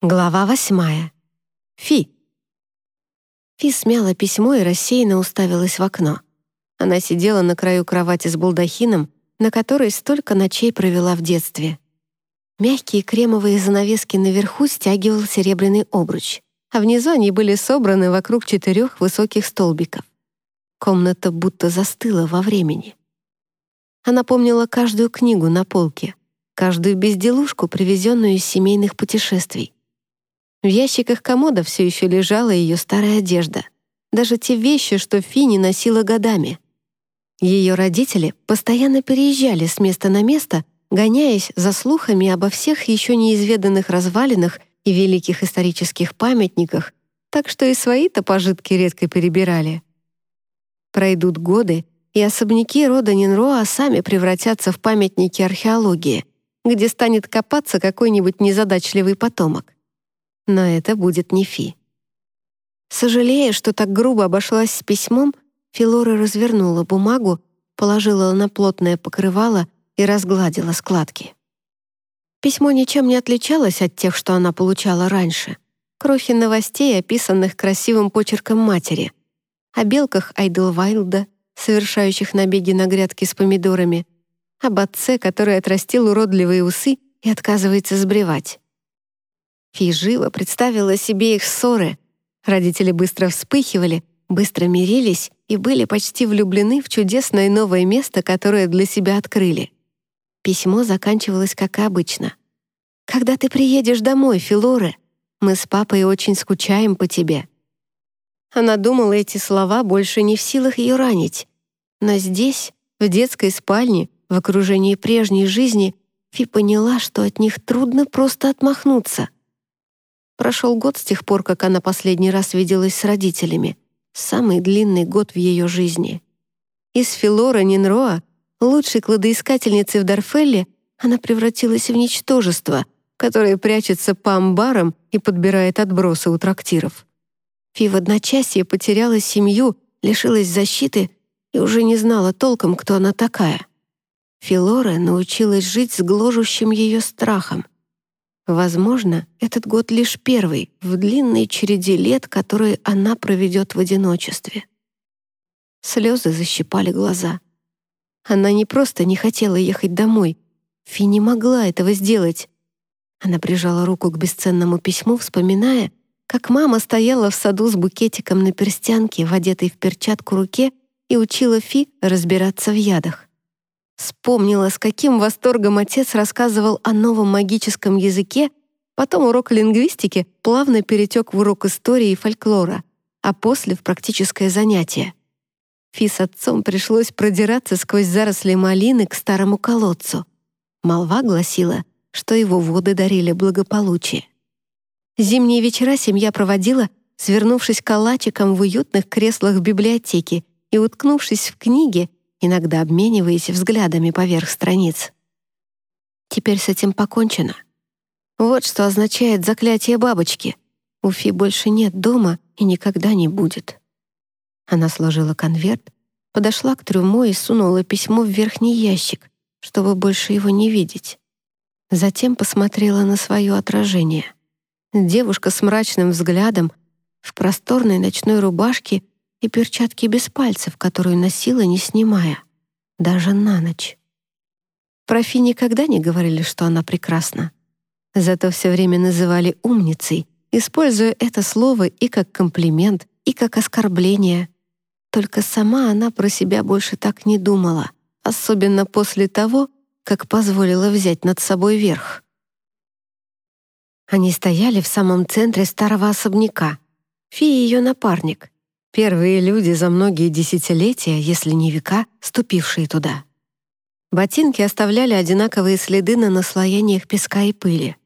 Глава восьмая. Фи. Фи смяла письмо и рассеянно уставилась в окно. Она сидела на краю кровати с балдахином, на которой столько ночей провела в детстве. Мягкие кремовые занавески наверху стягивал серебряный обруч, а внизу они были собраны вокруг четырех высоких столбиков. Комната будто застыла во времени. Она помнила каждую книгу на полке, каждую безделушку, привезенную из семейных путешествий. В ящиках комода все еще лежала ее старая одежда. Даже те вещи, что Фини носила годами. Ее родители постоянно переезжали с места на место, гоняясь за слухами обо всех еще неизведанных развалинах и великих исторических памятниках, так что и свои-то пожитки редко перебирали. Пройдут годы, и особняки рода Нинроа сами превратятся в памятники археологии, где станет копаться какой-нибудь незадачливый потомок но это будет не Фи. Сожалея, что так грубо обошлась с письмом, Филора развернула бумагу, положила на плотное покрывало и разгладила складки. Письмо ничем не отличалось от тех, что она получала раньше. Крохи новостей, описанных красивым почерком матери. О белках Айдлвайлда, совершающих набеги на грядки с помидорами. Об отце, который отрастил уродливые усы и отказывается сбривать. Фи живо представила себе их ссоры. Родители быстро вспыхивали, быстро мирились и были почти влюблены в чудесное новое место, которое для себя открыли. Письмо заканчивалось как обычно. «Когда ты приедешь домой, Филоре? Мы с папой очень скучаем по тебе». Она думала, эти слова больше не в силах ее ранить. Но здесь, в детской спальне, в окружении прежней жизни, Фи поняла, что от них трудно просто отмахнуться — Прошел год с тех пор, как она последний раз виделась с родителями. Самый длинный год в ее жизни. Из Филора Нинроа, лучшей кладоискательницы в Дарфелле, она превратилась в ничтожество, которое прячется по амбарам и подбирает отбросы у трактиров. Фи в одночасье потеряла семью, лишилась защиты и уже не знала толком, кто она такая. Филора научилась жить с гложущим ее страхом — Возможно, этот год лишь первый в длинной череде лет, которые она проведет в одиночестве. Слезы защипали глаза. Она не просто не хотела ехать домой. Фи не могла этого сделать. Она прижала руку к бесценному письму, вспоминая, как мама стояла в саду с букетиком на перстянке, в одетой в перчатку руке, и учила Фи разбираться в ядах. Вспомнила, с каким восторгом отец рассказывал о новом магическом языке, потом урок лингвистики плавно перетек в урок истории и фольклора, а после — в практическое занятие. Фи с отцом пришлось продираться сквозь заросли малины к старому колодцу. Молва гласила, что его воды дарили благополучие. Зимние вечера семья проводила, свернувшись калачиком в уютных креслах в библиотеке и уткнувшись в книги, иногда обмениваясь взглядами поверх страниц. Теперь с этим покончено. Вот что означает заклятие бабочки. У Фи больше нет дома и никогда не будет. Она сложила конверт, подошла к трюмо и сунула письмо в верхний ящик, чтобы больше его не видеть. Затем посмотрела на свое отражение. Девушка с мрачным взглядом, в просторной ночной рубашке и перчатки без пальцев, которую носила, не снимая, даже на ночь. Про Фи никогда не говорили, что она прекрасна. Зато все время называли умницей, используя это слово и как комплимент, и как оскорбление. Только сама она про себя больше так не думала, особенно после того, как позволила взять над собой верх. Они стояли в самом центре старого особняка. Фи — ее напарник, Первые люди за многие десятилетия, если не века, ступившие туда. Ботинки оставляли одинаковые следы на наслоениях песка и пыли.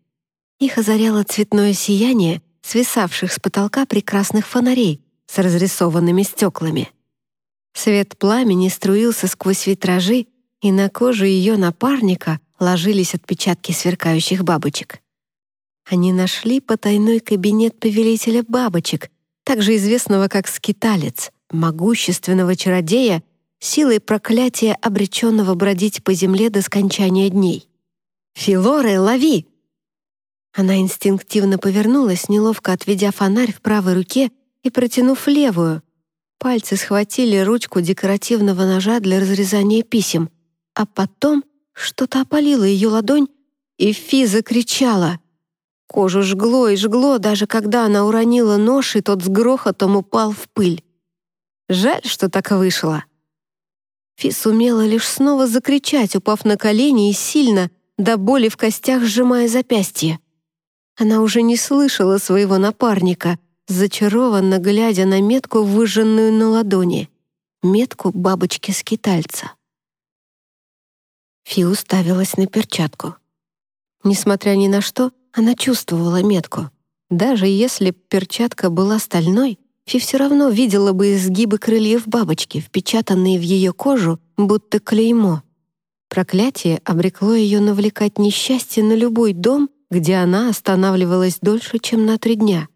Их озаряло цветное сияние свисавших с потолка прекрасных фонарей с разрисованными стеклами. Свет пламени струился сквозь витражи, и на кожу ее напарника ложились отпечатки сверкающих бабочек. Они нашли потайной кабинет повелителя бабочек, также известного как скиталец, могущественного чародея, силой проклятия обреченного бродить по земле до скончания дней. «Филоре, лови!» Она инстинктивно повернулась, неловко отведя фонарь в правой руке и протянув левую. Пальцы схватили ручку декоративного ножа для разрезания писем, а потом что-то опалило ее ладонь, и Фи закричала. Кожу жгло и жгло, даже когда она уронила нож, и тот с грохотом упал в пыль. Жаль, что так вышло. Фи сумела лишь снова закричать, упав на колени и сильно, до боли в костях сжимая запястье. Она уже не слышала своего напарника, зачарованно глядя на метку, выжженную на ладони. Метку бабочки-скитальца. Фи уставилась на перчатку. Несмотря ни на что, она чувствовала метку. Даже если перчатка была стальной, Фи все равно видела бы изгибы крыльев бабочки, впечатанные в ее кожу, будто клеймо. Проклятие обрекло ее навлекать несчастье на любой дом, где она останавливалась дольше, чем на три дня.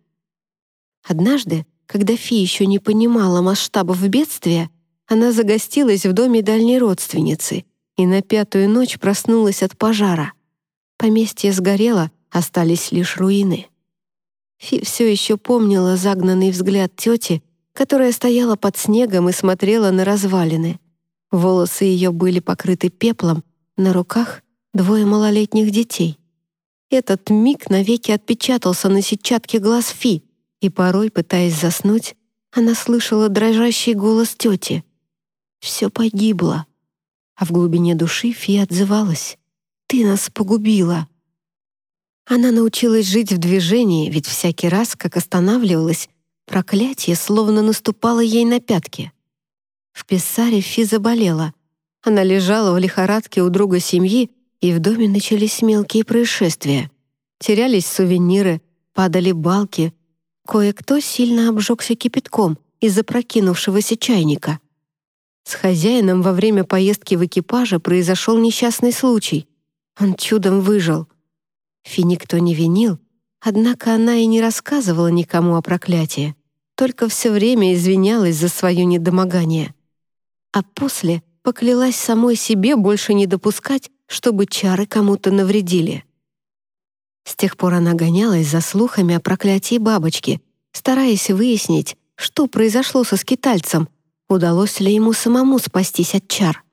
Однажды, когда Фи еще не понимала масштабов бедствия, она загостилась в доме дальней родственницы и на пятую ночь проснулась от пожара. Поместье сгорело, остались лишь руины. Фи все еще помнила загнанный взгляд тети, которая стояла под снегом и смотрела на развалины. Волосы ее были покрыты пеплом, на руках двое малолетних детей. Этот миг навеки отпечатался на сетчатке глаз Фи, и порой, пытаясь заснуть, она слышала дрожащий голос тети. «Все погибло». А в глубине души Фи отзывалась. «Ты нас погубила». Она научилась жить в движении, ведь всякий раз, как останавливалась, проклятие словно наступало ей на пятки. В Писсаре Фи заболела. Она лежала в лихорадке у друга семьи, и в доме начались мелкие происшествия. Терялись сувениры, падали балки. Кое-кто сильно обжегся кипятком из-за прокинувшегося чайника. С хозяином во время поездки в экипаже произошел несчастный случай. Он чудом выжил — Фи никто не винил, однако она и не рассказывала никому о проклятии, только все время извинялась за свое недомогание. А после поклялась самой себе больше не допускать, чтобы чары кому-то навредили. С тех пор она гонялась за слухами о проклятии бабочки, стараясь выяснить, что произошло со скитальцем, удалось ли ему самому спастись от чар.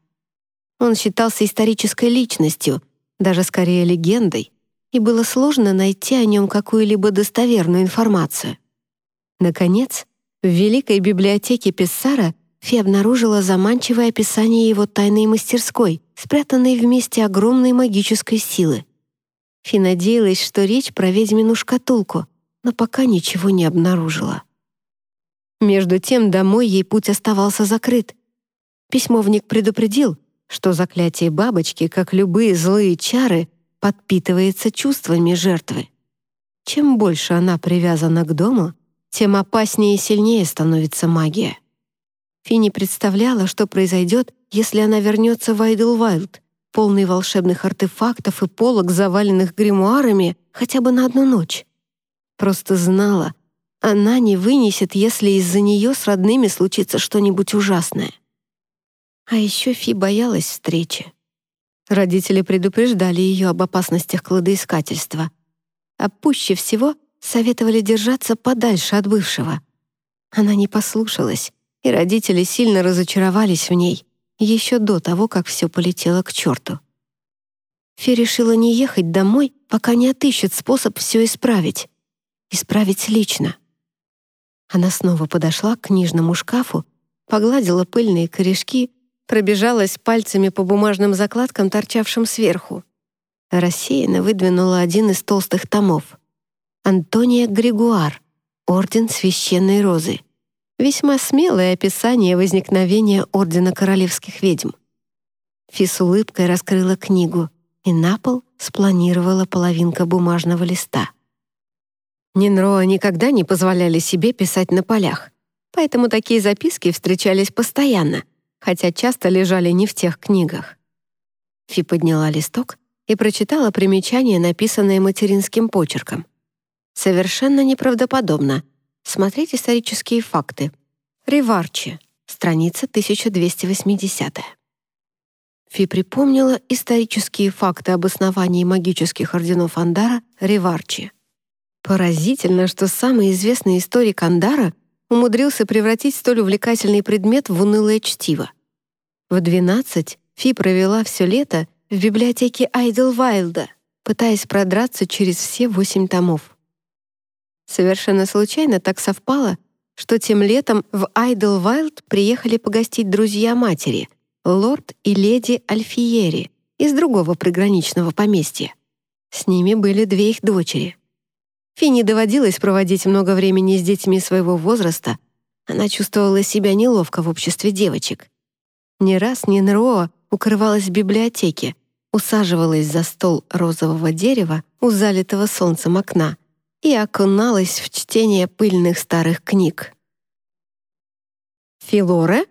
Он считался исторической личностью, даже скорее легендой, и было сложно найти о нем какую-либо достоверную информацию. Наконец, в Великой библиотеке Писсара Фи обнаружила заманчивое описание его тайной мастерской, спрятанной в месте огромной магической силы. Фи надеялась, что речь про ведьмину шкатулку, но пока ничего не обнаружила. Между тем домой ей путь оставался закрыт. Письмовник предупредил, что заклятие бабочки, как любые злые чары, подпитывается чувствами жертвы. Чем больше она привязана к дому, тем опаснее и сильнее становится магия. Финни представляла, что произойдет, если она вернется в Айдлвайлд, полный волшебных артефактов и полок, заваленных гримуарами, хотя бы на одну ночь. Просто знала, она не вынесет, если из-за нее с родными случится что-нибудь ужасное. А еще Фи боялась встречи. Родители предупреждали ее об опасностях кладоискательства, а пуще всего советовали держаться подальше от бывшего. Она не послушалась, и родители сильно разочаровались в ней еще до того, как все полетело к черту. Фи решила не ехать домой, пока не отыщет способ все исправить. Исправить лично. Она снова подошла к книжному шкафу, погладила пыльные корешки пробежалась пальцами по бумажным закладкам, торчавшим сверху. Рассеянно выдвинула один из толстых томов. «Антония Григуар. Орден Священной Розы». Весьма смелое описание возникновения Ордена Королевских Ведьм. Фи с улыбкой раскрыла книгу, и на пол спланировала половинка бумажного листа. Нинроа никогда не позволяли себе писать на полях, поэтому такие записки встречались постоянно — хотя часто лежали не в тех книгах. Фи подняла листок и прочитала примечание, написанное материнским почерком. Совершенно неправдоподобно. Смотреть исторические факты. Риварчи, страница 1280. Фи припомнила исторические факты об основании магических орденов Андара Реварчи. Поразительно, что самый известный историк Андара умудрился превратить столь увлекательный предмет в унылое чтиво. В 12 Фи провела все лето в библиотеке Айдлвайлда, пытаясь продраться через все восемь томов. Совершенно случайно так совпало, что тем летом в Айдлвайлд приехали погостить друзья матери — лорд и леди Альфиери из другого приграничного поместья. С ними были две их дочери. Фи доводилось проводить много времени с детьми своего возраста, она чувствовала себя неловко в обществе девочек. Не раз Нинроа укрывалась в библиотеке, усаживалась за стол розового дерева у залитого солнцем окна и окуналась в чтение пыльных старых книг. «Филоре?»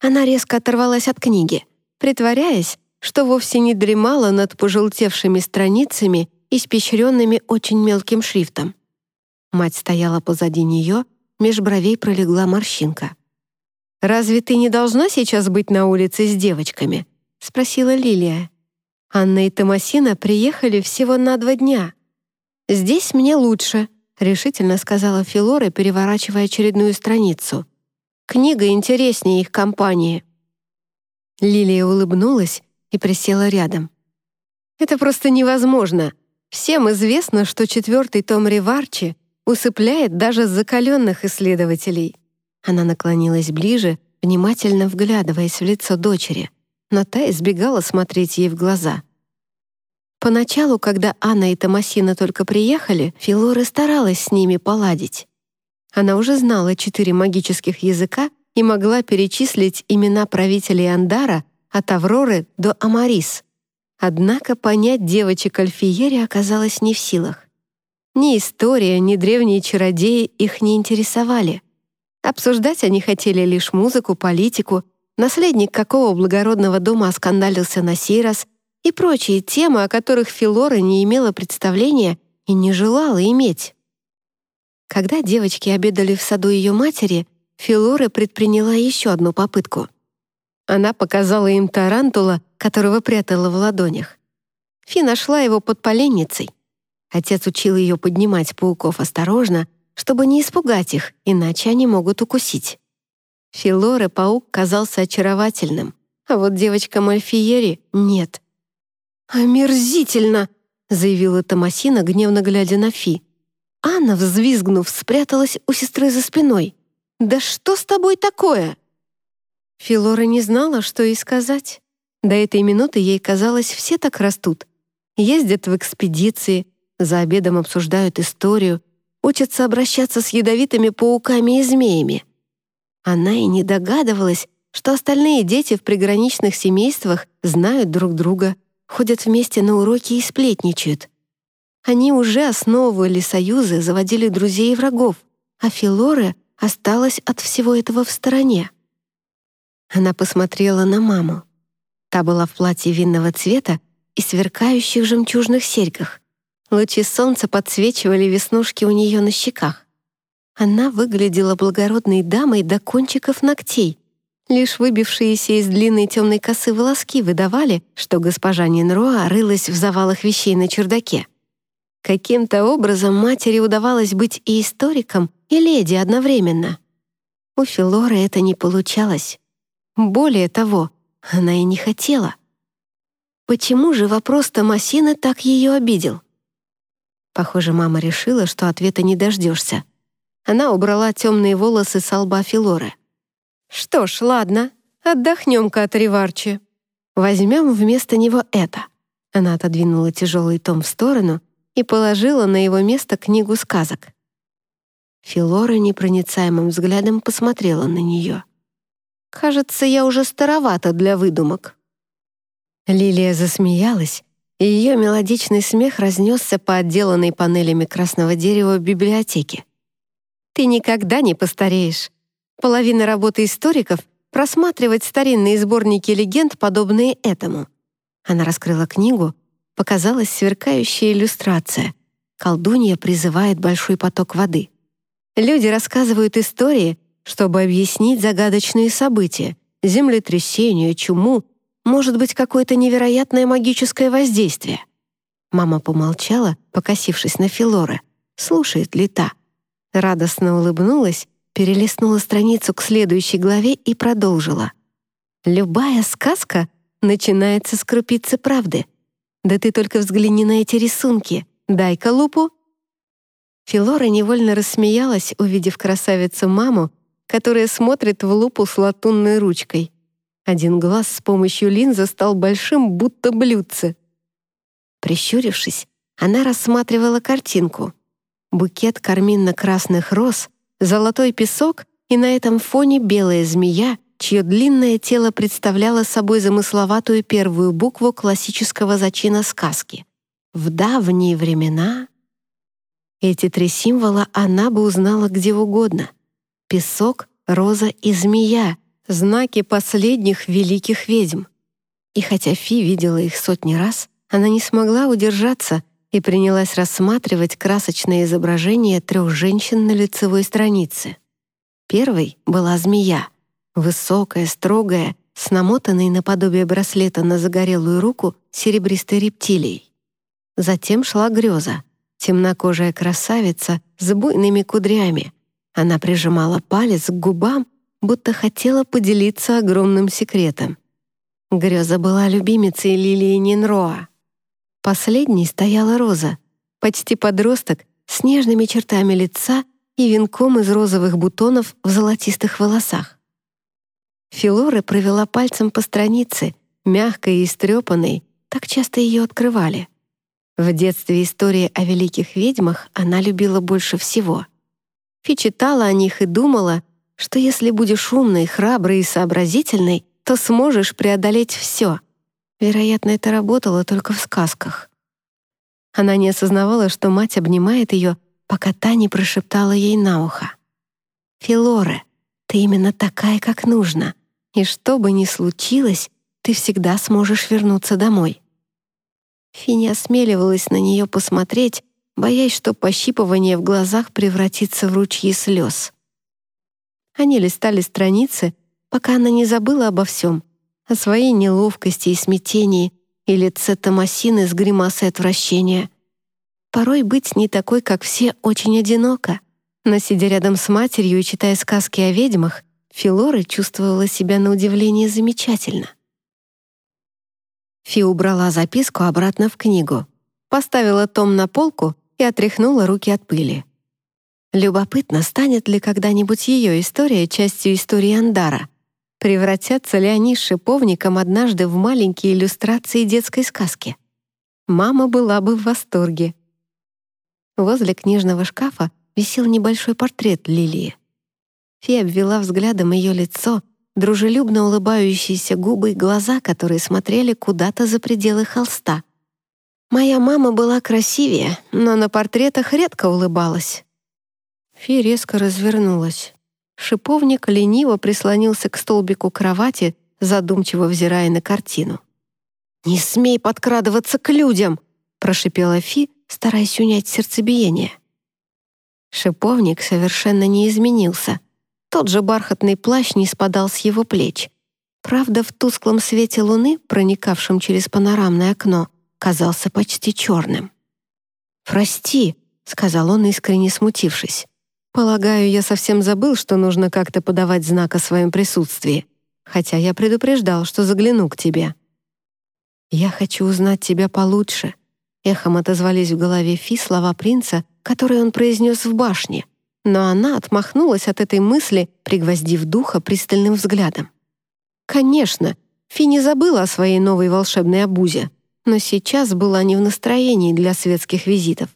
Она резко оторвалась от книги, притворяясь, что вовсе не дремала над пожелтевшими страницами, испещренными очень мелким шрифтом. Мать стояла позади нее, меж бровей пролегла морщинка. «Разве ты не должна сейчас быть на улице с девочками?» — спросила Лилия. «Анна и Томасина приехали всего на два дня. Здесь мне лучше», — решительно сказала Филора, переворачивая очередную страницу. Книга интереснее их компании». Лилия улыбнулась и присела рядом. «Это просто невозможно. Всем известно, что четвертый том Реварчи усыпляет даже закаленных исследователей». Она наклонилась ближе, внимательно вглядываясь в лицо дочери, но та избегала смотреть ей в глаза. Поначалу, когда Анна и Томасина только приехали, Филора старалась с ними поладить. Она уже знала четыре магических языка и могла перечислить имена правителей Андара от Авроры до Амарис. Однако понять девочек Альфиери оказалось не в силах. Ни история, ни древние чародеи их не интересовали. Обсуждать они хотели лишь музыку, политику, наследник какого благородного дома оскандалился на сей раз и прочие темы, о которых Филора не имела представления и не желала иметь. Когда девочки обедали в саду ее матери, Филора предприняла еще одну попытку. Она показала им тарантула, которого прятала в ладонях. Фи нашла его под поленницей. Отец учил ее поднимать пауков осторожно, чтобы не испугать их, иначе они могут укусить. Филоре паук казался очаровательным, а вот девочка Мальфиери — нет. «Омерзительно!» — заявила Томасина, гневно глядя на Фи. Анна, взвизгнув, спряталась у сестры за спиной. «Да что с тобой такое?» Филора не знала, что ей сказать. До этой минуты ей казалось, все так растут. Ездят в экспедиции, за обедом обсуждают историю, учатся обращаться с ядовитыми пауками и змеями. Она и не догадывалась, что остальные дети в приграничных семействах знают друг друга, ходят вместе на уроки и сплетничают. Они уже основывали союзы, заводили друзей и врагов, а Филоре осталась от всего этого в стороне. Она посмотрела на маму. Та была в платье винного цвета и сверкающих жемчужных серьгах. Лучи солнца подсвечивали веснушки у нее на щеках. Она выглядела благородной дамой до кончиков ногтей. Лишь выбившиеся из длинной темной косы волоски выдавали, что госпожа Нинроа рылась в завалах вещей на чердаке. Каким-то образом матери удавалось быть и историком, и леди одновременно. У Филоры это не получалось. Более того, она и не хотела. Почему же вопрос Томасины так ее обидел? Похоже, мама решила, что ответа не дождешься. Она убрала темные волосы с лба Филоры. «Что ж, ладно, отдохнем-ка от Риварчи. Возьмем вместо него это». Она отодвинула тяжелый том в сторону и положила на его место книгу сказок. Филора непроницаемым взглядом посмотрела на нее. «Кажется, я уже старовата для выдумок». Лилия засмеялась, и ее мелодичный смех разнесся по отделанной панелями красного дерева в библиотеке. «Ты никогда не постареешь. Половина работы историков — просматривать старинные сборники легенд, подобные этому». Она раскрыла книгу показалась сверкающая иллюстрация. Колдунья призывает большой поток воды. Люди рассказывают истории, чтобы объяснить загадочные события, землетрясение, чуму может быть какое-то невероятное магическое воздействие. Мама помолчала, покосившись на Филора. Слушает ли та? Радостно улыбнулась, перелистнула страницу к следующей главе и продолжила. «Любая сказка начинается с крупицы правды. Да ты только взгляни на эти рисунки. Дай-ка лупу». Филора невольно рассмеялась, увидев красавицу-маму, которая смотрит в лупу с латунной ручкой. Один глаз с помощью линзы стал большим, будто блюдце. Прищурившись, она рассматривала картинку. Букет карминно-красных роз, золотой песок и на этом фоне белая змея, чье длинное тело представляло собой замысловатую первую букву классического зачина сказки. В давние времена... Эти три символа она бы узнала где угодно. Песок, роза и змея — знаки последних великих ведьм. И хотя Фи видела их сотни раз, она не смогла удержаться и принялась рассматривать красочное изображение трех женщин на лицевой странице. Первой была змея, высокая, строгая, с намотанной наподобие браслета на загорелую руку серебристой рептилией. Затем шла греза, темнокожая красавица с буйными кудрями. Она прижимала палец к губам, будто хотела поделиться огромным секретом. Греза была любимицей Лилии Нинроа. Последней стояла Роза, почти подросток, с нежными чертами лица и венком из розовых бутонов в золотистых волосах. Филора провела пальцем по странице, мягкой и истрепанной, так часто ее открывали. В детстве истории о великих ведьмах она любила больше всего. Фи читала о них и думала, что если будешь умной, храброй и сообразительной, то сможешь преодолеть все — Вероятно, это работало только в сказках. Она не осознавала, что мать обнимает ее, пока та не прошептала ей на ухо. «Филоре, ты именно такая, как нужно, и что бы ни случилось, ты всегда сможешь вернуться домой». Фи не осмеливалась на нее посмотреть, боясь, что пощипывание в глазах превратится в ручьи слез. Они листали страницы, пока она не забыла обо всем — о своей неловкости и смятении и лице Томасины с гримасой отвращения. Порой быть не такой, как все, очень одиноко. Но сидя рядом с матерью и читая сказки о ведьмах, Филора чувствовала себя на удивление замечательно. Фи убрала записку обратно в книгу, поставила том на полку и отряхнула руки от пыли. Любопытно, станет ли когда-нибудь ее история частью истории Андара — Превратятся ли они с шиповником однажды в маленькие иллюстрации детской сказки? Мама была бы в восторге. Возле книжного шкафа висел небольшой портрет Лилии. Фи обвела взглядом ее лицо, дружелюбно улыбающиеся губы и глаза, которые смотрели куда-то за пределы холста. Моя мама была красивее, но на портретах редко улыбалась. Фи резко развернулась. Шиповник лениво прислонился к столбику кровати, задумчиво взирая на картину. «Не смей подкрадываться к людям!» — прошипела Фи, стараясь унять сердцебиение. Шиповник совершенно не изменился. Тот же бархатный плащ не спадал с его плеч. Правда, в тусклом свете луны, проникавшем через панорамное окно, казался почти черным. «Прости», — сказал он, искренне смутившись. Полагаю, я совсем забыл, что нужно как-то подавать знак о своем присутствии, хотя я предупреждал, что загляну к тебе. Я хочу узнать тебя получше. Эхом отозвались в голове Фи слова принца, которые он произнес в башне, но она отмахнулась от этой мысли, пригвоздив духа пристальным взглядом. Конечно, Фи не забыла о своей новой волшебной обузе, но сейчас была не в настроении для светских визитов.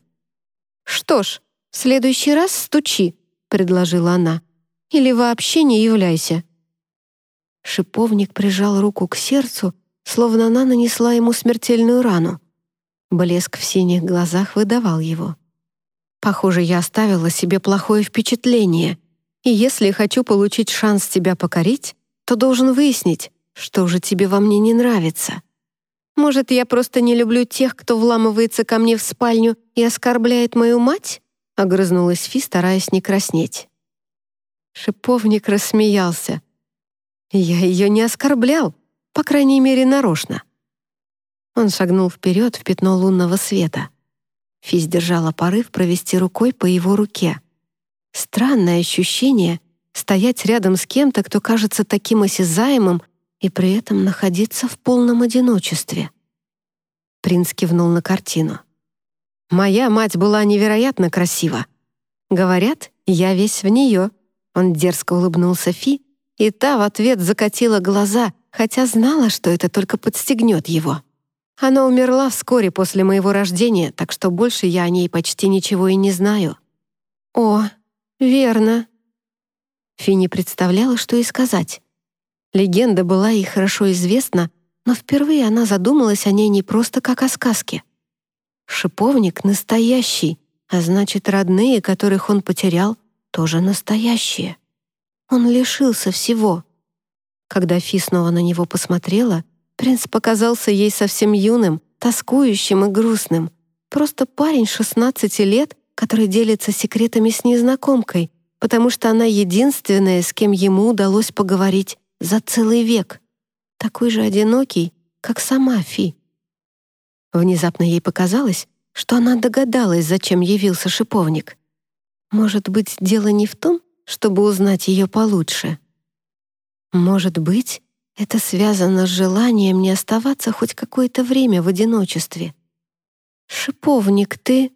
Что ж, «В следующий раз стучи», — предложила она. «Или вообще не являйся». Шиповник прижал руку к сердцу, словно она нанесла ему смертельную рану. Блеск в синих глазах выдавал его. «Похоже, я оставила себе плохое впечатление, и если хочу получить шанс тебя покорить, то должен выяснить, что же тебе во мне не нравится. Может, я просто не люблю тех, кто вламывается ко мне в спальню и оскорбляет мою мать?» — огрызнулась Фи, стараясь не краснеть. Шиповник рассмеялся. «Я ее не оскорблял, По крайней мере, нарочно. Он шагнул вперед в пятно лунного света. Фи держала порыв провести рукой по его руке. Странное ощущение — стоять рядом с кем-то, кто кажется таким осязаемым, и при этом находиться в полном одиночестве. Принц кивнул на картину. «Моя мать была невероятно красива. Говорят, я весь в нее». Он дерзко улыбнулся Фи, и та в ответ закатила глаза, хотя знала, что это только подстегнет его. Она умерла вскоре после моего рождения, так что больше я о ней почти ничего и не знаю. О, верно. Фи не представляла, что и сказать. Легенда была ей хорошо известна, но впервые она задумалась о ней не просто как о сказке. Шиповник настоящий, а значит, родные, которых он потерял, тоже настоящие. Он лишился всего. Когда Фи снова на него посмотрела, принц показался ей совсем юным, тоскующим и грустным. Просто парень 16 лет, который делится секретами с незнакомкой, потому что она единственная, с кем ему удалось поговорить за целый век. Такой же одинокий, как сама Фи. Внезапно ей показалось, что она догадалась, зачем явился шиповник. Может быть, дело не в том, чтобы узнать ее получше. Может быть, это связано с желанием не оставаться хоть какое-то время в одиночестве. «Шиповник, ты...»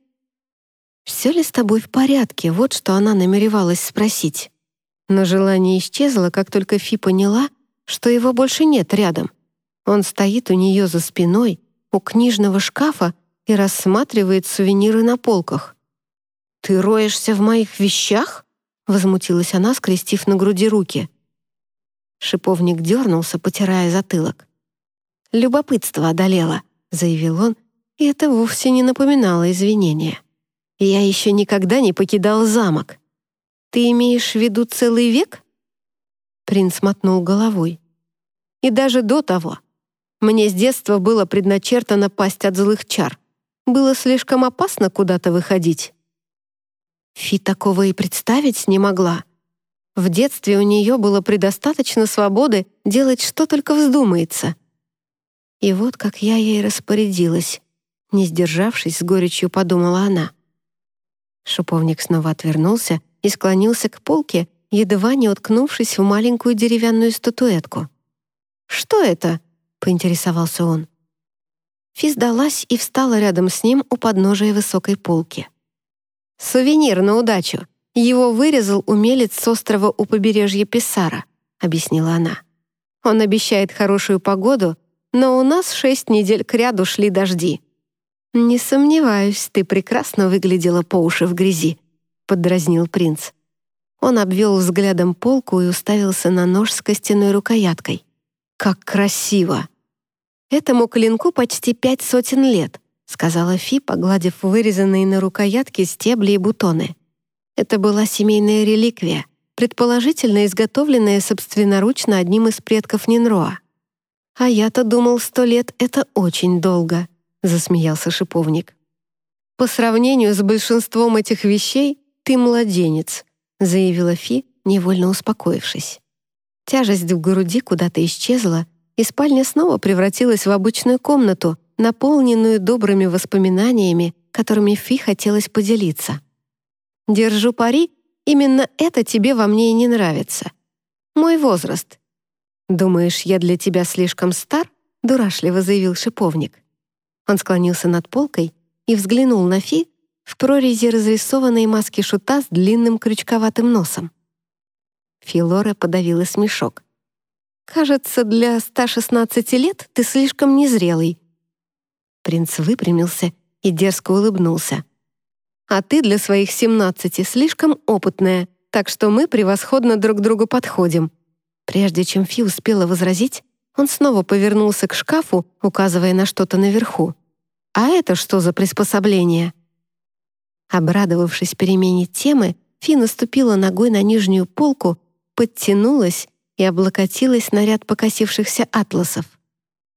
«Все ли с тобой в порядке?» Вот что она намеревалась спросить. Но желание исчезло, как только Фи поняла, что его больше нет рядом. Он стоит у нее за спиной, у книжного шкафа и рассматривает сувениры на полках. «Ты роешься в моих вещах?» — возмутилась она, скрестив на груди руки. Шиповник дернулся, потирая затылок. «Любопытство одолело», — заявил он, и это вовсе не напоминало извинения. «Я еще никогда не покидал замок. Ты имеешь в виду целый век?» Принц мотнул головой. «И даже до того. Мне с детства было предначертано пасть от злых чар. Было слишком опасно куда-то выходить». Фи такого и представить не могла. В детстве у нее было предостаточно свободы делать что только вздумается. И вот как я ей распорядилась. Не сдержавшись, с горечью подумала она. Шиповник снова отвернулся и склонился к полке, едва не уткнувшись в маленькую деревянную статуэтку. «Что это?» — поинтересовался он. Фи сдалась и встала рядом с ним у подножия высокой полки. «Сувенир на удачу. Его вырезал умелец с острова у побережья Писара», — объяснила она. «Он обещает хорошую погоду, но у нас шесть недель кряду шли дожди». «Не сомневаюсь, ты прекрасно выглядела по уши в грязи», — поддразнил принц. Он обвел взглядом полку и уставился на нож с костяной рукояткой. «Как красиво!» «Этому клинку почти пять сотен лет сказала Фи, погладив вырезанные на рукоятке стебли и бутоны. Это была семейная реликвия, предположительно изготовленная собственноручно одним из предков Нинроа. «А я-то думал, сто лет — это очень долго», — засмеялся шиповник. «По сравнению с большинством этих вещей ты младенец», — заявила Фи, невольно успокоившись. Тяжесть в груди куда-то исчезла, и спальня снова превратилась в обычную комнату, наполненную добрыми воспоминаниями, которыми Фи хотелось поделиться. «Держу пари, именно это тебе во мне и не нравится. Мой возраст. Думаешь, я для тебя слишком стар?» — дурашливо заявил шиповник. Он склонился над полкой и взглянул на Фи в прорези разрисованной маски шута с длинным крючковатым носом. Филора подавила смешок. «Кажется, для 116 лет ты слишком незрелый», Принц выпрямился и дерзко улыбнулся. «А ты для своих семнадцати слишком опытная, так что мы превосходно друг другу подходим». Прежде чем Фи успела возразить, он снова повернулся к шкафу, указывая на что-то наверху. «А это что за приспособление?» Обрадовавшись перемене темы, Фи наступила ногой на нижнюю полку, подтянулась и облокотилась на ряд покосившихся атласов.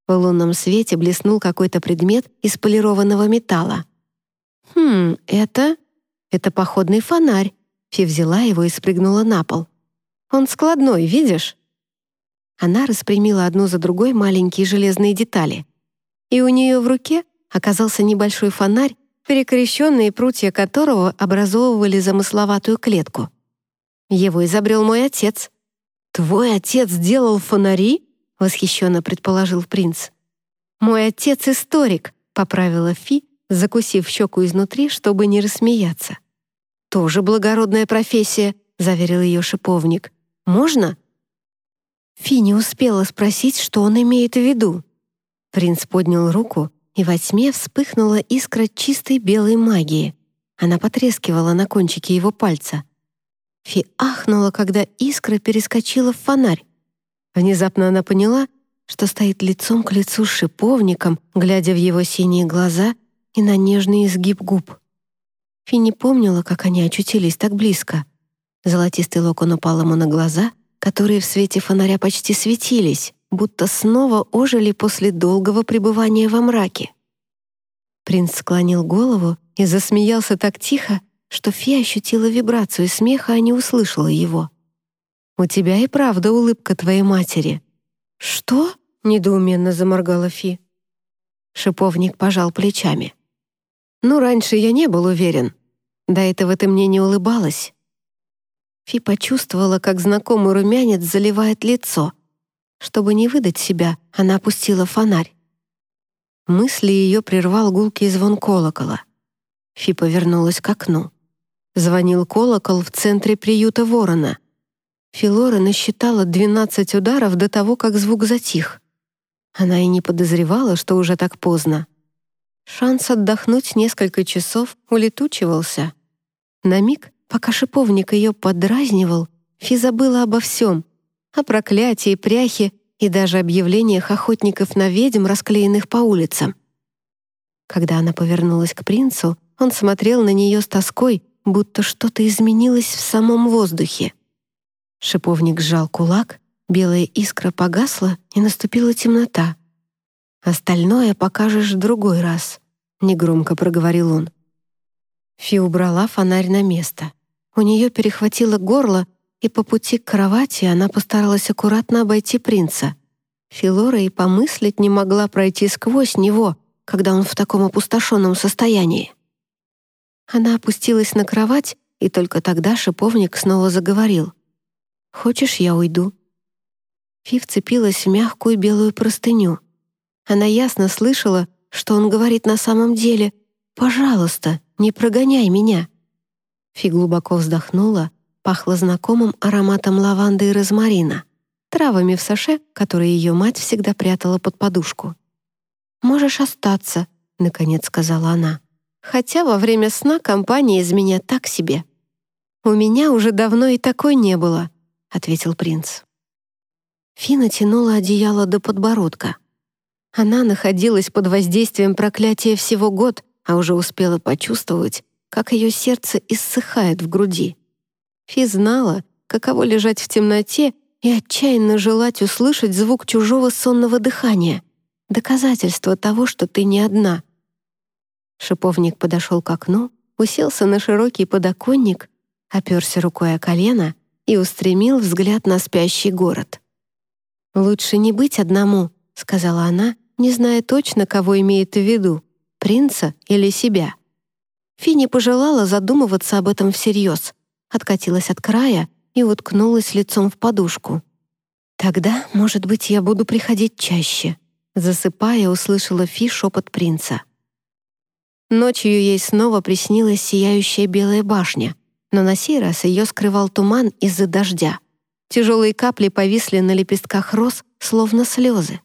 В лунном свете блеснул какой-то предмет из полированного металла. «Хм, это... это походный фонарь». Фи взяла его и спрыгнула на пол. «Он складной, видишь?» она распрямила одну за другой маленькие железные детали. И у нее в руке оказался небольшой фонарь, перекрещенные прутья которого образовывали замысловатую клетку. Его изобрел мой отец. «Твой отец сделал фонари?» — восхищенно предположил принц. «Мой отец историк», — поправила Фи, закусив щеку изнутри, чтобы не рассмеяться. «Тоже благородная профессия», — заверил ее шиповник. «Можно?» Фи не успела спросить, что он имеет в виду. Принц поднял руку, и во тьме вспыхнула искра чистой белой магии. Она потрескивала на кончике его пальца. Фи ахнула, когда искра перескочила в фонарь. Внезапно она поняла, что стоит лицом к лицу с шиповником, глядя в его синие глаза и на нежный изгиб губ. Фи не помнила, как они очутились так близко. Золотистый локон упал ему на глаза, которые в свете фонаря почти светились, будто снова ожили после долгого пребывания во мраке. Принц склонил голову и засмеялся так тихо, что Фи ощутила вибрацию смеха, а не услышала его. «У тебя и правда улыбка твоей матери». «Что?» — недоуменно заморгала Фи. Шиповник пожал плечами. «Ну, раньше я не был уверен. До этого ты мне не улыбалась». Фи почувствовала, как знакомый румянец заливает лицо. Чтобы не выдать себя, она опустила фонарь. Мысли ее прервал гулкий звон колокола. Фи повернулась к окну. Звонил колокол в центре приюта ворона. Филора насчитала 12 ударов до того, как звук затих. Она и не подозревала, что уже так поздно. Шанс отдохнуть несколько часов улетучивался. На миг, пока шиповник ее подразнивал, Фи забыла обо всем. О проклятии, пряхе и даже объявлениях охотников на ведьм, расклеенных по улицам. Когда она повернулась к принцу, он смотрел на нее с тоской, будто что-то изменилось в самом воздухе. Шиповник сжал кулак, белая искра погасла, и наступила темнота. «Остальное покажешь в другой раз», — негромко проговорил он. Фи убрала фонарь на место. У нее перехватило горло, и по пути к кровати она постаралась аккуратно обойти принца. Филора и помыслить не могла пройти сквозь него, когда он в таком опустошенном состоянии. Она опустилась на кровать, и только тогда шиповник снова заговорил. «Хочешь, я уйду?» Фи вцепилась в мягкую белую простыню. Она ясно слышала, что он говорит на самом деле «Пожалуйста, не прогоняй меня». Фи глубоко вздохнула, пахло знакомым ароматом лаванды и розмарина, травами в саше, которые ее мать всегда прятала под подушку. «Можешь остаться», — наконец сказала она. «Хотя во время сна компания из меня так себе». «У меня уже давно и такой не было», — ответил принц. Фи натянула одеяло до подбородка. Она находилась под воздействием проклятия всего год, а уже успела почувствовать, как ее сердце иссыхает в груди. Фи знала, каково лежать в темноте и отчаянно желать услышать звук чужого сонного дыхания, доказательство того, что ты не одна. Шиповник подошел к окну, уселся на широкий подоконник, оперся рукой о колено и устремил взгляд на спящий город. «Лучше не быть одному», — сказала она, не зная точно, кого имеет в виду — принца или себя. Фи не пожелала задумываться об этом всерьез, откатилась от края и уткнулась лицом в подушку. «Тогда, может быть, я буду приходить чаще», засыпая, услышала Фи шепот принца. Ночью ей снова приснилась сияющая белая башня, но на сей раз ее скрывал туман из-за дождя. Тяжелые капли повисли на лепестках роз, словно слезы.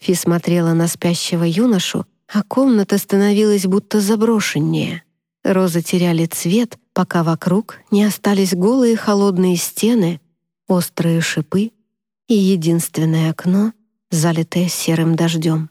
Фи смотрела на спящего юношу, а комната становилась будто заброшеннее. Розы теряли цвет, пока вокруг не остались голые холодные стены, острые шипы и единственное окно, залитое серым дождем.